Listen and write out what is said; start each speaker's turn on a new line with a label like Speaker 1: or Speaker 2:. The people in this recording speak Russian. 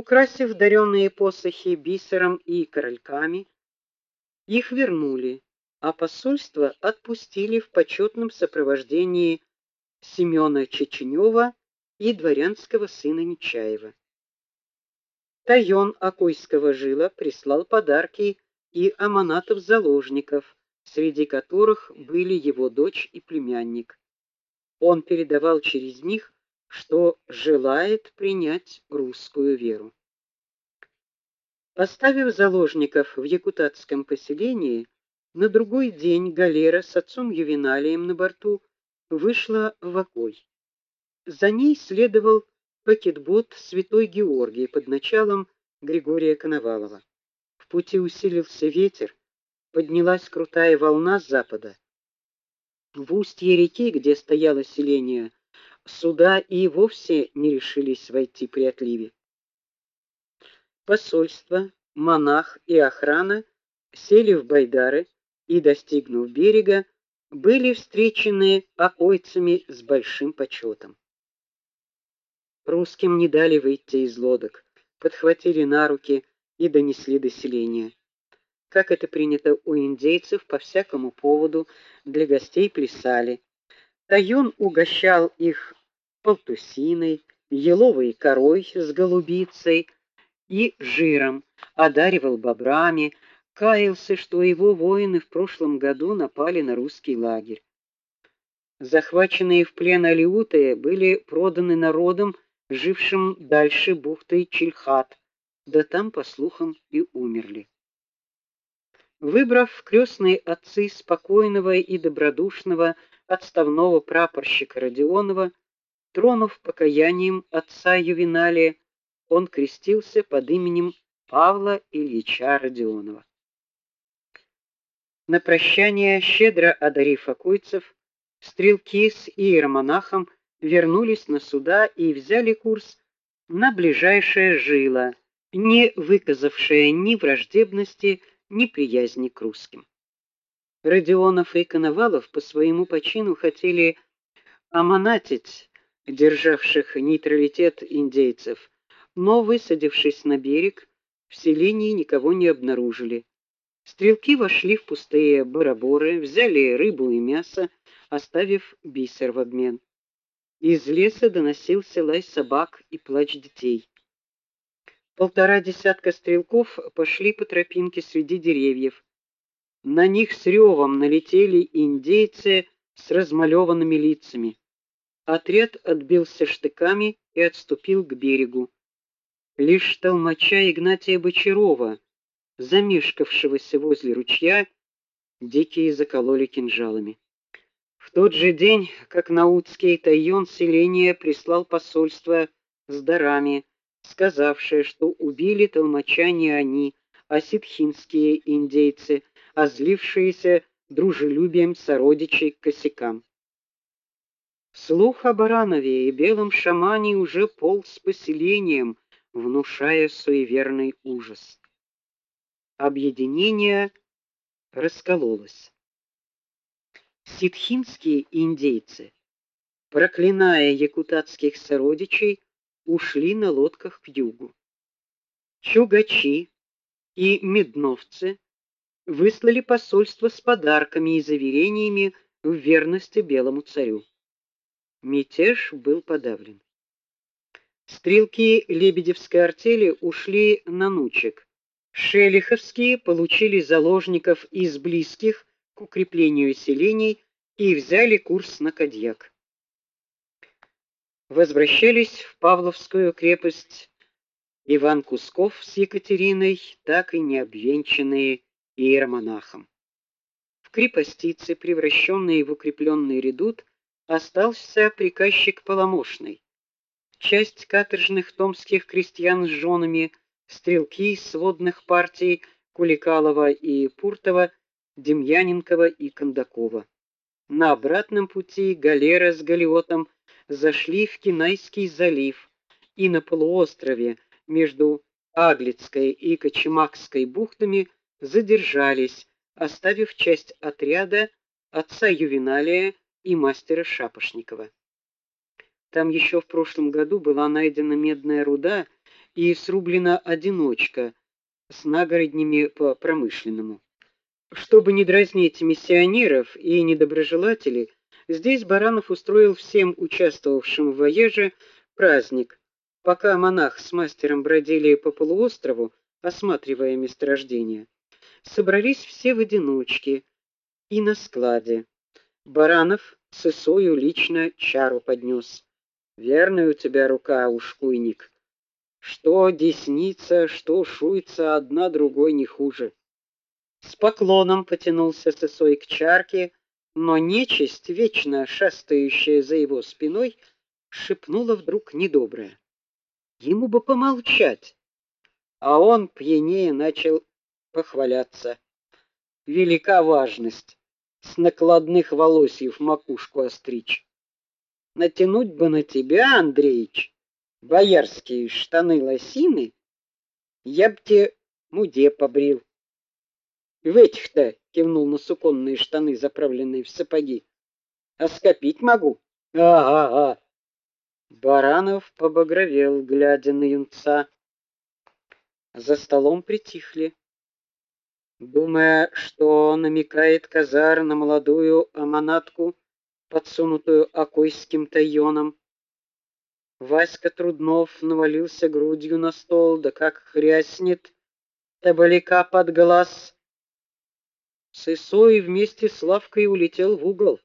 Speaker 1: Украсив даренные посохи бисером и корольками, их вернули, а посольство отпустили в почетном сопровождении Семёна Чеченева и дворянского сына Нечаева. Тайон Акойского жила прислал подарки и аманатов заложников, среди которых были его дочь и племянник. Он передавал через них, что желает принять русскую веру. Оставив заложников в якутатском поселении, на другой день галера с отцом Ювеналием на борту вышла в Акой. За ней следовал пакетбот Святой Георгий под началом Григория Коновалова. В пути усилился ветер, поднялась крутая волна с запада. В устье реки, где стояло селение, суда и вовсе не решились войти при отливе. Посольство, монах и охрана сели в байдары и, достигнув берега, были встречены окойцами с большим почетом. Русским не дали выйти из лодок, подхватили на руки и донесли до селения. Как это принято у индейцев, по всякому поводу для гостей плясали. Тайон угощал их полтусиной, еловой корой с голубицей и жиром, одаривал бобрами, каялся, что его воины в прошлом году напали на русский лагерь. Захваченные в плен алиуты были проданы народам, жившим дальше бухты Чильхат, да там, по слухам, и умерли. Выбрав крестные отцы спокойного и добродушного отставного прапорщика Родионова, тронув покаянием отца Ювеналия, он крестился под именем Павла Ильича Родионова. На прощание, щедро одарив окойцев, стрелки с иеромонахом вернулись на суда и взяли курс на ближайшее жило, не выказавшее ни враждебности, неприязни к русским. Родионов и Коновалов по своему почину хотели омонатить державших нейтралитет индейцев, но высадившись на берег, в селении никого не обнаружили. Стрелки вошли в пустые бараборы, взяли рыбу и мясо, оставив бисер в обмен. Из леса доносился лай собак и плач детей. Полтора десятка стрелков пошли по тропинке среди деревьев. На них с ревом налетели индейцы с размалеванными лицами. Отряд отбился штыками и отступил к берегу. Лишь толмача Игнатия Бочарова, замешкавшегося возле ручья, дикие закололи кинжалами. В тот же день, как наутский тайон селения прислал посольство с дарами, сказавшее, что убили толмача не они, а ситхинские индейцы, озлившиеся дружелюбием сородичей к косякам. Слух о Баранове и белом шамане уже полз поселением, внушая суеверный ужас. Объединение раскололось. Ситхинские индейцы, проклиная якутатских сородичей, ушли на лодках к югу. Чугачи и медновцы выслали посольство с подарками и заверениями в верности белому царю. Мятеж был подавлен. Стрелки Лебедевской артели ушли на Нучек. Шелиховские получили заложников из близких к укреплению селений и взяли курс на Кадьяк возвращались в Павловскую крепость Иван Кусков с Екатериной, так и не обвенчанные иеромонахом. В крепостице, превращенной в укрепленный редут, остался приказчик Поломошный. Часть каторжных томских крестьян с женами, стрелки из сводных партий Куликалова и Пуртова, Демьяненкова и Кондакова. На обратном пути галера с галеотом зашли в Кинайский залив и на полуострове между Аглицкой и Кочемакской бухтами задержались, оставив часть отряда отца Ювеналия и мастера Шапошникова. Там еще в прошлом году была найдена медная руда, и срублена одиночка с нагороднями по промышленному. Чтобы не дразнить миссионеров и недоброжелателей, здесь Баранов устроил всем участвовавшим в воеже праздник. Пока монах с мастером бродили по полуострову, осматривая месторождения, собрались все в одиночке и на складе. Баранов с Исою лично чару поднес. Верная у тебя рука, ушкуйник. Что десница, что шуйца, одна другой не хуже. С поклоном потянулся Сысой к чарке, но нечисть, вечно шастающая за его спиной, шепнула вдруг недоброе. Ему бы помолчать. А он пьянее начал похваляться. Велика важность с накладных волосьев макушку остричь. Натянуть бы на тебя, Андреич, боярские штаны лосины, я б тебе муде побрил. В этих-то кивнул на суконные штаны, заправленные в сапоги. А скопить могу. Ага-ага. Баранов побагровел, глядя на юнца. За столом притихли, думая, что намекает Казар на молодую аманатку, подсунутую окойским тайоном. Васька Труднов навалился грудью на стол, да как хряснет табаляка под глаз. Сысой вместе с Лавкой улетел в угол.